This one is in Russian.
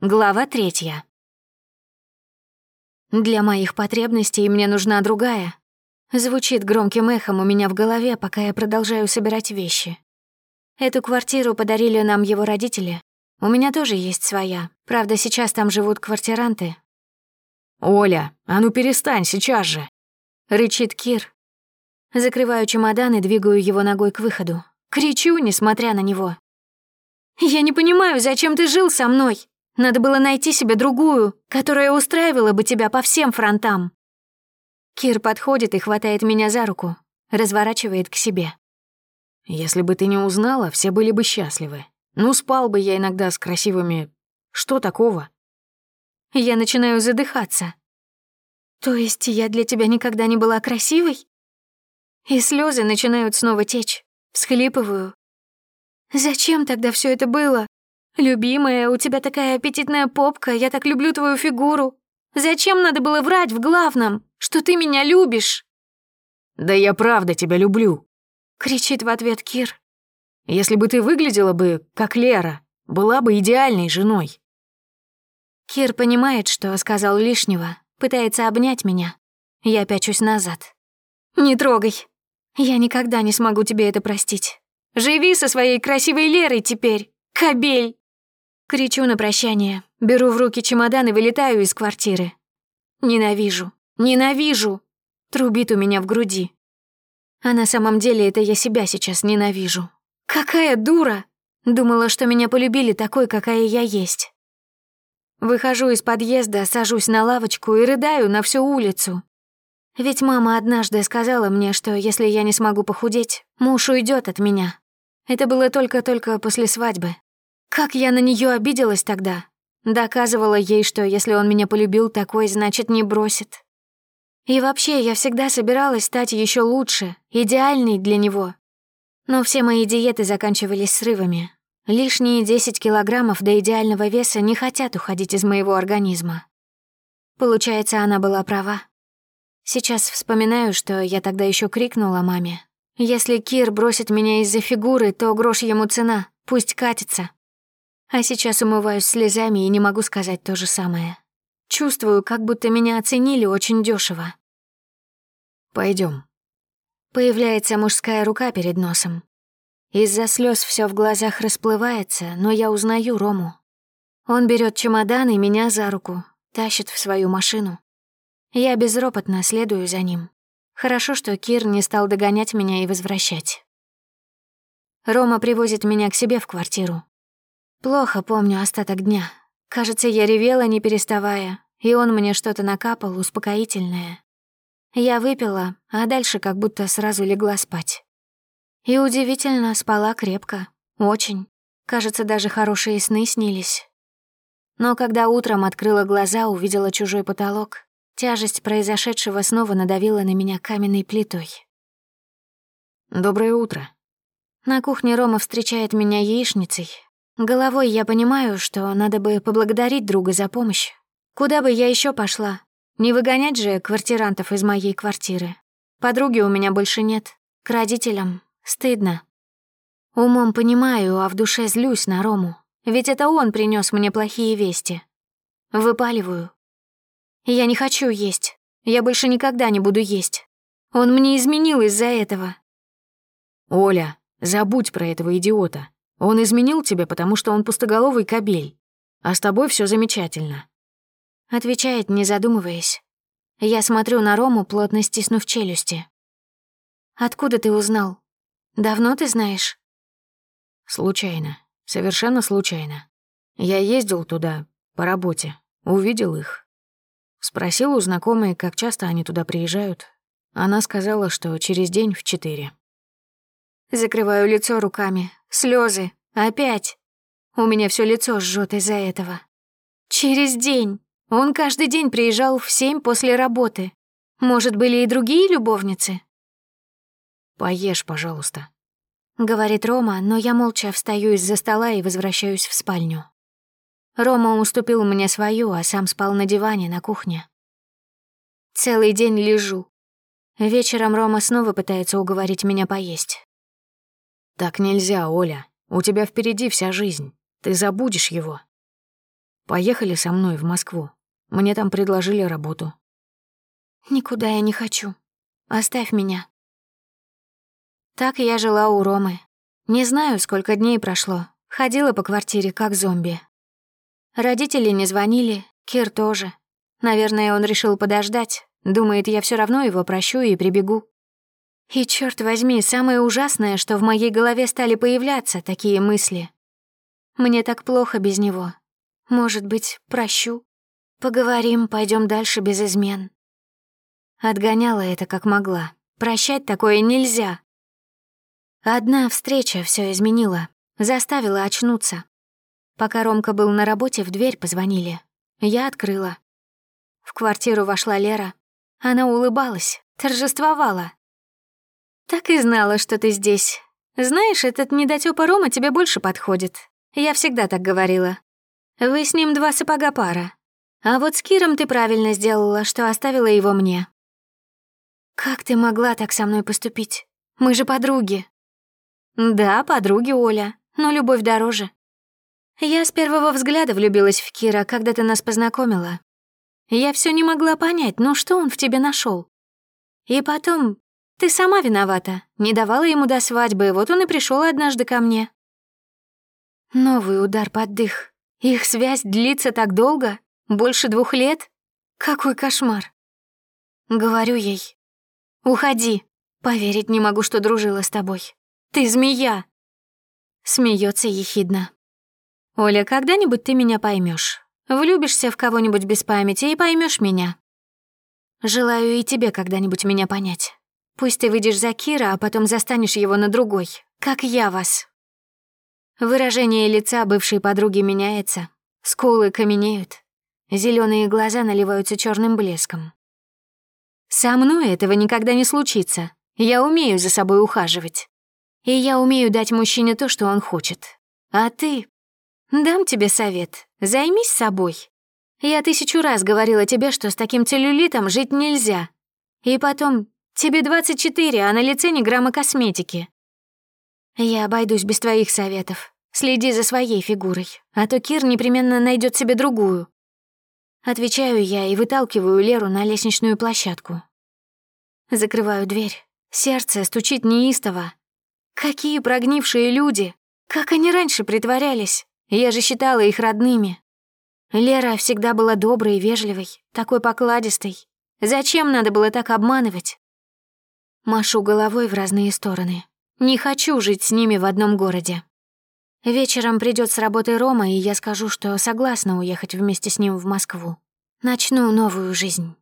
Глава третья. «Для моих потребностей мне нужна другая». Звучит громким эхом у меня в голове, пока я продолжаю собирать вещи. Эту квартиру подарили нам его родители. У меня тоже есть своя. Правда, сейчас там живут квартиранты. «Оля, а ну перестань сейчас же!» — рычит Кир. Закрываю чемодан и двигаю его ногой к выходу. Кричу, несмотря на него. «Я не понимаю, зачем ты жил со мной?» Надо было найти себе другую, которая устраивала бы тебя по всем фронтам». Кир подходит и хватает меня за руку, разворачивает к себе. «Если бы ты не узнала, все были бы счастливы. Ну, спал бы я иногда с красивыми... Что такого?» Я начинаю задыхаться. «То есть я для тебя никогда не была красивой?» И слезы начинают снова течь. Всхлипываю. «Зачем тогда все это было? «Любимая, у тебя такая аппетитная попка, я так люблю твою фигуру. Зачем надо было врать в главном, что ты меня любишь?» «Да я правда тебя люблю», — кричит в ответ Кир. «Если бы ты выглядела бы, как Лера, была бы идеальной женой». Кир понимает, что сказал лишнего, пытается обнять меня. Я пячусь назад. «Не трогай. Я никогда не смогу тебе это простить. Живи со своей красивой Лерой теперь, кобель!» Кричу на прощание, беру в руки чемодан и вылетаю из квартиры. Ненавижу, ненавижу! Трубит у меня в груди. А на самом деле это я себя сейчас ненавижу. Какая дура! Думала, что меня полюбили такой, какая я есть. Выхожу из подъезда, сажусь на лавочку и рыдаю на всю улицу. Ведь мама однажды сказала мне, что если я не смогу похудеть, муж уйдет от меня. Это было только-только после свадьбы. Как я на нее обиделась тогда. Доказывала ей, что если он меня полюбил такой, значит, не бросит. И вообще, я всегда собиралась стать еще лучше, идеальной для него. Но все мои диеты заканчивались срывами. Лишние 10 килограммов до идеального веса не хотят уходить из моего организма. Получается, она была права. Сейчас вспоминаю, что я тогда еще крикнула маме. «Если Кир бросит меня из-за фигуры, то грош ему цена, пусть катится». А сейчас умываюсь слезами и не могу сказать то же самое. Чувствую, как будто меня оценили очень дешево. Пойдем. Появляется мужская рука перед носом. Из-за слез все в глазах расплывается, но я узнаю Рому. Он берет чемодан и меня за руку, тащит в свою машину. Я безропотно следую за ним. Хорошо, что Кир не стал догонять меня и возвращать. Рома привозит меня к себе в квартиру. Плохо помню остаток дня. Кажется, я ревела, не переставая, и он мне что-то накапал, успокоительное. Я выпила, а дальше как будто сразу легла спать. И удивительно, спала крепко. Очень. Кажется, даже хорошие сны снились. Но когда утром открыла глаза, увидела чужой потолок, тяжесть произошедшего снова надавила на меня каменной плитой. «Доброе утро». На кухне Рома встречает меня яичницей, Головой я понимаю, что надо бы поблагодарить друга за помощь. Куда бы я еще пошла? Не выгонять же квартирантов из моей квартиры. Подруги у меня больше нет. К родителям. Стыдно. Умом понимаю, а в душе злюсь на Рому. Ведь это он принес мне плохие вести. Выпаливаю. Я не хочу есть. Я больше никогда не буду есть. Он мне изменил из-за этого. «Оля, забудь про этого идиота. Он изменил тебе, потому что он пустоголовый кобель. А с тобой все замечательно. Отвечает, не задумываясь. Я смотрю на Рому, плотно стиснув челюсти. «Откуда ты узнал? Давно ты знаешь?» «Случайно. Совершенно случайно. Я ездил туда по работе, увидел их. Спросил у знакомой, как часто они туда приезжают. Она сказала, что через день в четыре. Закрываю лицо руками, Слезы. Опять. У меня все лицо жжет из-за этого. Через день. Он каждый день приезжал в семь после работы. Может, были и другие любовницы? «Поешь, пожалуйста», — говорит Рома, но я молча встаю из-за стола и возвращаюсь в спальню. Рома уступил мне свою, а сам спал на диване на кухне. Целый день лежу. Вечером Рома снова пытается уговорить меня поесть. «Так нельзя, Оля. У тебя впереди вся жизнь. Ты забудешь его». «Поехали со мной в Москву. Мне там предложили работу». «Никуда я не хочу. Оставь меня». Так я жила у Ромы. Не знаю, сколько дней прошло. Ходила по квартире, как зомби. Родители не звонили, Кир тоже. Наверное, он решил подождать. Думает, я все равно его прощу и прибегу. И, черт возьми, самое ужасное, что в моей голове стали появляться такие мысли. Мне так плохо без него. Может быть, прощу? Поговорим, пойдем дальше без измен. Отгоняла это как могла. Прощать такое нельзя. Одна встреча все изменила, заставила очнуться. Пока Ромка был на работе, в дверь позвонили. Я открыла. В квартиру вошла Лера. Она улыбалась, торжествовала, «Так и знала, что ты здесь. Знаешь, этот недотёпа Рома тебе больше подходит. Я всегда так говорила. Вы с ним два сапога пара. А вот с Киром ты правильно сделала, что оставила его мне». «Как ты могла так со мной поступить? Мы же подруги». «Да, подруги, Оля, но любовь дороже». Я с первого взгляда влюбилась в Кира, когда ты нас познакомила. Я все не могла понять, ну что он в тебе нашел. И потом, ты сама виновата. Не давала ему до свадьбы, вот он и пришел однажды ко мне. Новый удар под дых. Их связь длится так долго? Больше двух лет? Какой кошмар. Говорю ей. Уходи. Поверить не могу, что дружила с тобой. Ты змея. Смеется ехидно. Оля, когда-нибудь ты меня поймешь. Влюбишься в кого-нибудь без памяти и поймешь меня. Желаю и тебе когда-нибудь меня понять. Пусть ты выйдешь за Кира, а потом застанешь его на другой, как я вас. Выражение лица бывшей подруги меняется, скулы каменеют, зеленые глаза наливаются черным блеском. Со мной этого никогда не случится. Я умею за собой ухаживать. И я умею дать мужчине то, что он хочет. А ты? Дам тебе совет. Займись собой. Я тысячу раз говорила тебе, что с таким целлюлитом жить нельзя. И потом, Тебе 24, а на лице не грамма косметики. Я обойдусь без твоих советов. Следи за своей фигурой, а то Кир непременно найдет себе другую. Отвечаю я и выталкиваю Леру на лестничную площадку. Закрываю дверь. Сердце стучит неистово. Какие прогнившие люди! Как они раньше притворялись! Я же считала их родными. Лера всегда была доброй и вежливой, такой покладистой. Зачем надо было так обманывать? Машу головой в разные стороны. Не хочу жить с ними в одном городе. Вечером придет с работы Рома, и я скажу, что согласна уехать вместе с ним в Москву. Начну новую жизнь.